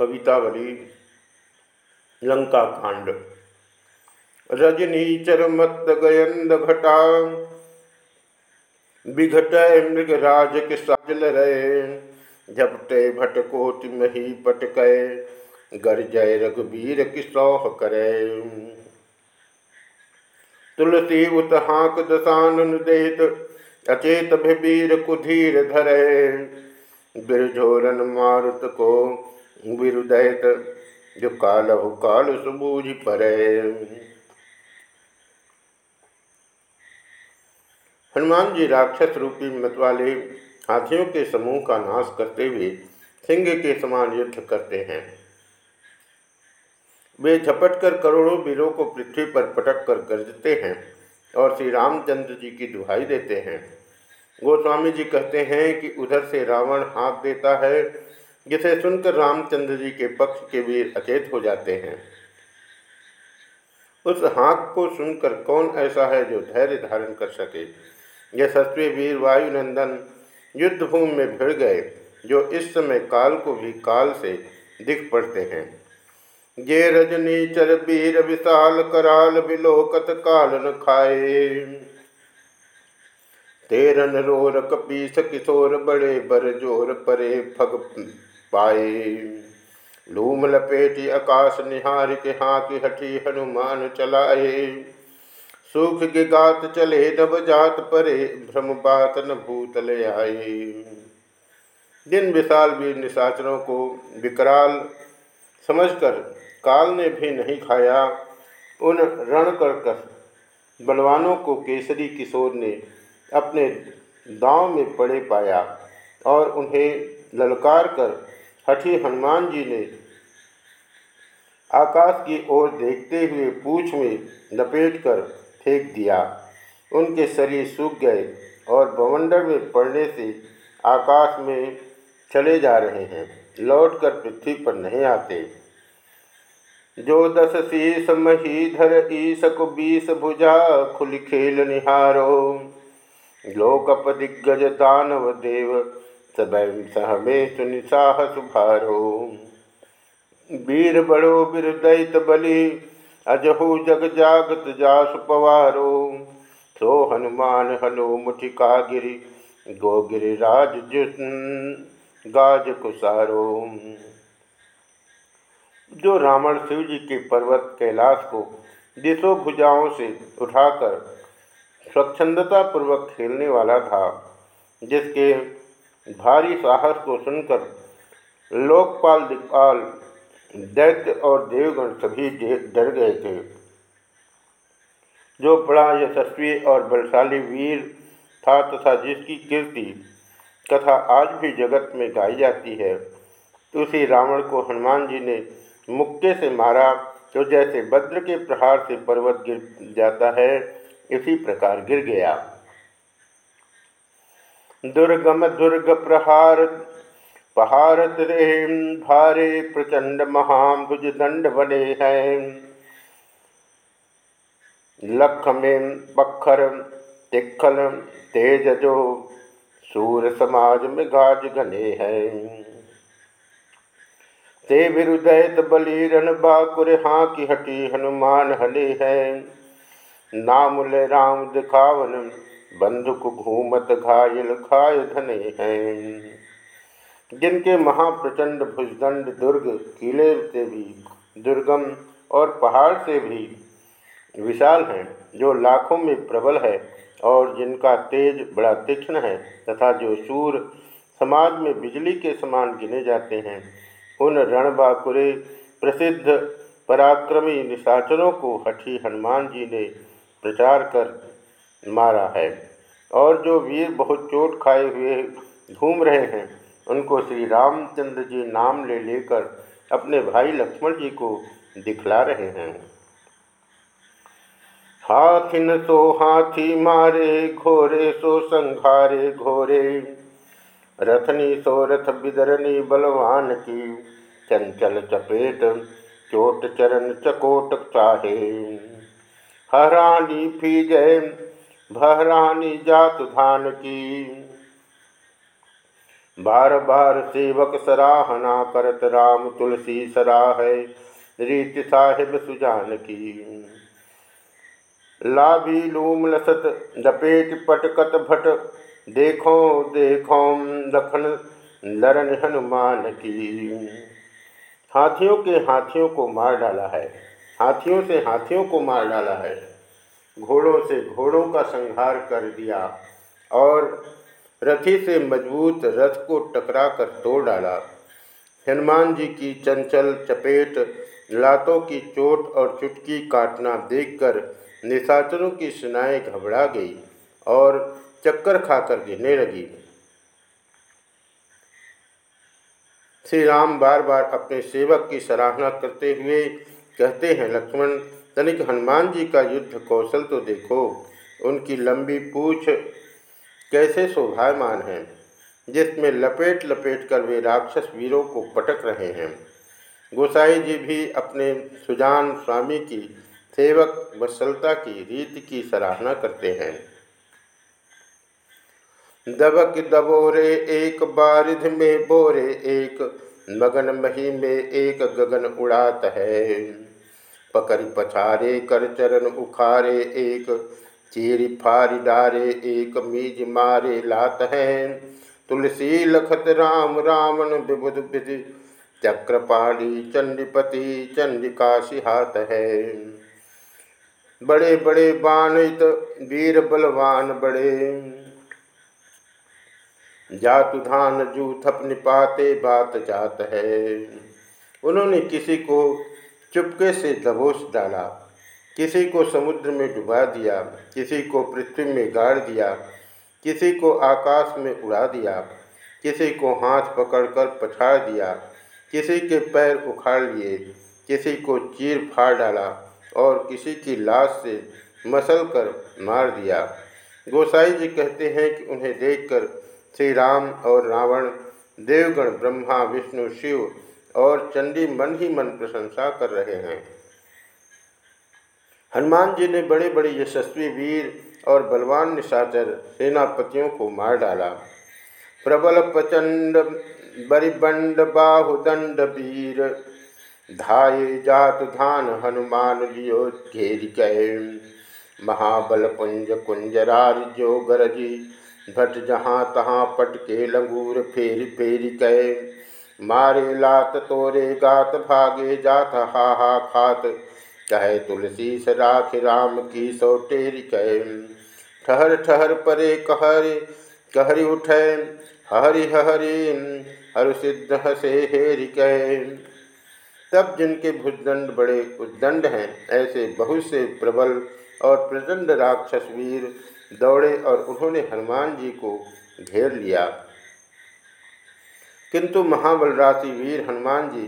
कवितावली लंका कांड। रजनी मत गयंद घटा विघट मृगराज के साजल रहे। झपटे भटकोट मही पटकय गर जय रघुबीर की सौह करे। तुलसी उत हाक दसान देत, अचेत भीर कुधीर धरे। बिरझोरन मारुत को विरुदयत, जो कालहु काल सुबूझ परे। हनुमान जी राक्षस रूपी मतवाले हाथियों के समूह का नाश करते हुए सिंह के समान युद्ध करते हैं। वे झपट कर करोड़ों वीरों को पृथ्वी पर पटक कर गरजते हैं और श्री रामचंद्र जी की दुहाई देते हैं। गोस्वामी जी कहते हैं कि उधर से रावण हाथ देता है जिसे सुनकर रामचंद्र जी के पक्ष के वीर अचेत हो जाते हैं। उस हाँक को सुनकर कौन ऐसा है जो धैर्य धारण कर सके? यशस्वी वीर वायुनंदन युद्धभूमि में भिड़ गए, जो इस समय काल को भी काल से दिख पड़ते हैं। ये रजनी चर वीर विशाल कराल बिलोकत काल न खाए। तेरन रोर कपीस किशोर बड़े बर ज़ोर परे फग पाए लूम लपेटी आकाश निहार के हाथी हठी हनुमान चलाए सुख के गात चले नब जात परे, भ्रम बात न भूतल आए दिन विशाल वीर निशाचरों को विकराल समझकर काल ने भी नहीं खाया। उन रण कर बलवानों को केसरी किशोर ने अपने दांव में पड़े पाया और उन्हें ललकार कर हठी हनुमान जी ने आकाश की ओर देखते हुए पूछ में लपेट कर फेंक दिया। उनके शरीर सूख गए और बवंडर में पड़ने से आकाश में चले जा रहे हैं। लौटकर पृथ्वी पर नहीं आते। जो दस शीस महीधर ईसक बीस भुजा खुल खेल निहारो। लोकप दिग्गज दानव देव सुनिसाह सुभारो। वीर बड़ो बलि, अजहु जग जागत जास पवारो। सो हनुमान मुठिका गिरी गो गिरिराज गाज कुसारो। जो रावण शिव जी के पर्वत कैलाश को दिशो भुजाओं से उठाकर स्वच्छंदता पूर्वक खेलने वाला था, जिसके भारी साहस को सुनकर लोकपाल दिक्पाल दैत्य और देवगण सभी डर गए थे। जो बड़ा यशस्वी और बलशाली वीर था तथा जिसकी कीर्ति कथा आज भी जगत में गाई जाती है, उसी रावण को हनुमान जी ने मुक्के से मारा तो जैसे वज्र के प्रहार से पर्वत गिर जाता है, इसी प्रकार गिर गया। दुर्गम दुर्ग प्रहार पहारत रे, भारे प्रचंड महाभुज दंड बने हैं। लख में पखर तिखल, तेज जो, सूर समाज में गाज घने हैं। ते विरुदैत बलीरन बाकुर हाँ की हटी हनुमान हले है। नामुल राम दिखावन बंधुक घूमत घायल खाय धने हैं। जिनके महाप्रचंड भुजदंड दुर्ग किले से भी, दुर्गम और पहाड़ से भी विशाल हैं, जो लाखों में प्रबल है और जिनका तेज बड़ा तीक्ष्ण है तथा जो सूर समाज में बिजली के समान गिने जाते हैं, उन रणबाकुरे प्रसिद्ध पराक्रमी निशाचरों को हठी हनुमान जी ने प्रचार कर मारा है। और जो वीर बहुत चोट खाए हुए घूम रहे हैं, उनको श्री रामचंद्र जी नाम ले लेकर अपने भाई लक्ष्मण जी को दिखला रहे हैं। हाथिन सो हाथी मारे, घोरे सो संघारे, घोरे। रथनी सो रथ बिदरनी बलवान की, चंचल चपेट, चोट चरण चकोट चाहे। हरानी फ़ी जय भहरानी जात धान की। बार बार सेवक सराहना करत राम तुलसी सराह, रीत साहिब सुजान की। लाभी लूम लसत दपेट पटकत भट, देखो देखो, लखन लरन हनुमान की। हाथियों के हाथियों को मार डाला है, हाथियों से हाथियों को मार डाला है। घोड़ों से घोड़ों का संहार कर दिया और रथी से मज़बूत रथ को टकरा कर तोड़ डाला। हनुमान जी की चंचल चपेट, लातों की चोट और चुटकी काटना देखकर निशाचरों की सुनाएँ घबरा गई और चक्कर खाकर गिरने लगी। श्री राम बार बार अपने सेवक की सराहना करते हुए कहते हैं, लक्ष्मण तनिक हनुमान जी का युद्ध कौशल तो देखो, उनकी लंबी पूछ कैसे शोभायमान है? जिसमें लपेट लपेट कर वे राक्षस वीरों को पटक रहे हैं। गोसाई जी भी अपने सुजान स्वामी की सेवक वत्सलता की रीति की सराहना करते हैं। दबक दबोरे एक बारिध में बोरे एक, मगन मही में एक गगन उड़ात है। पकड़ पछारे, कर चरण उखारे, एक चीर फारी डारे, एक मीज मारे, लात है। तुलसी लखत राम, रावण विबुध विधि चक्रपाणी चंडीपति चंडिका सिहात है। बड़े बड़े बाणित वीर बलवान बड़े। जात धान, जू थप निपाते, बात जात है। उन्होंने किसी को चुपके से दबोच डाला। किसी को समुद्र में डुबा दिया, किसी को पृथ्वी में गाड़ दिया, किसी को आकाश में उड़ा दिया, किसी को हाथ पकड़कर पछाड़ दिया, किसी के पैर उखाड़ लिए, किसी को चीर फाड़ डाला और किसी की लाश से मसल कर मार दिया। गोसाई जी कहते हैं कि उन्हें देखकर श्री राम और रावण, देवगण, ब्रह्मा, विष्णु, शिव और चंडी मन ही मन प्रशंसा कर रहे हैं। हनुमान जी ने बड़े बड़े यशस्वी वीर और बलवान निशाचर सेनापतियों को मार डाला। प्रबल प्रचंड, बरिबंड, बाहुदंड वीर, धाये जात धान हनुमान लियो घेर गए महाबल पुंज कुंजरार जो गरजी, भट जहाँ तहाँ पटके लंगूर फेर फेर कहे मारे लात तोरे गात भागे जात हा हा खात। कहे तुलसी सराख राम की सो टेरी कहे। ठहर ठहर परे कहरे, कहरी उठे हरि हरि हर सिद्ध हसे हेरि कहे। तब जिनके भुजदंड बड़े उद्दंड हैं, ऐसे बहुत से प्रबल और प्रचंड राक्षस वीर दौड़े और उन्होंने हनुमान जी को घेर लिया। किंतु महाबल राशि वीर हनुमान जी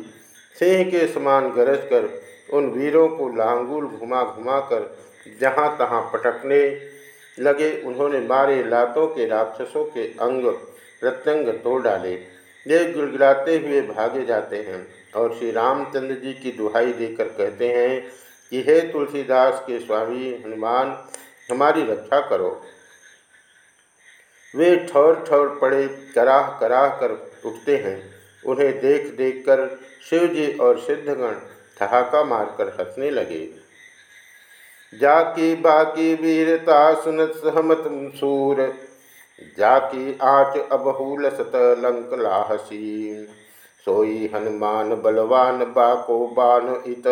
सिंह के समान गरज कर उन वीरों को लांगुल घुमा घुमा कर जहाँ तहाँ पटकने लगे, उन्होंने मारे लातों के राक्षसों के अंग प्रत्यंग तोड़ डाले। वे गिड़गिड़ाते हुए भागे जाते हैं और श्री रामचंद्र जी की दुहाई देकर कहते हैं कि, हे तुलसीदास के स्वामी, हनुमान, हमारी रक्षा करो। वे ठौर ठौर पड़े कराह कराह कर उठते हैं। उन्हें देख देख कर शिव जी और सिद्धगण ठहाका मारकर हंसने लगे। जाकी बाकी वीरता सुनत सहमत सूर जाकी आच अबहूल सत लंक लाहसी सोई हनुमान बलवान बाको बान इत।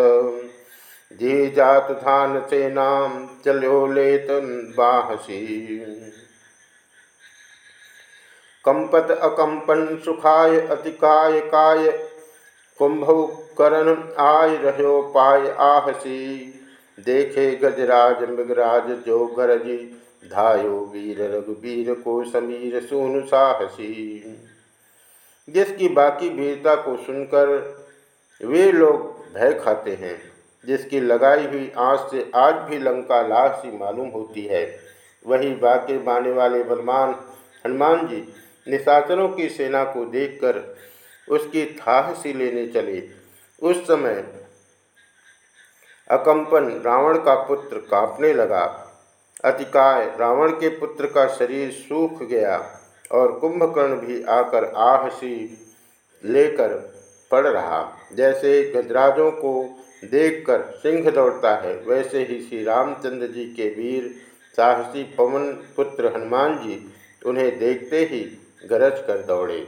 जी जात धान से नाम चलो लेत बाहसी कंपत अकंपन सुखाय अतिकाय काय, कुंभ करण आय रहो पाय आहसी। देखे गजराज मृगराज जो गरजी, धायो वीर रघुवीर को समीर सोनु साहसी। जिसकी बाकी वीरता को सुनकर वे लोग भय खाते हैं। जिसकी लगाई हुई आँच से आज भी लंका लाश सी मालूम होती है, वही बाके बाने वाले बलमान हनुमान जी निशाचरों की सेना को देखकर उसकी थाह सी लेने चले। उस समय अकंपन रावण का पुत्र कांपने लगा। अतिकाय रावण के पुत्र का शरीर सूख गया और कुंभकर्ण भी आकर आहसी लेकर पड़ रहा। जैसे गजराजों को देखकर सिंह दौड़ता है, वैसे ही श्री रामचंद्र जी के वीर साहसी पवन पुत्र हनुमान जी उन्हें देखते ही गरज कर दौड़े।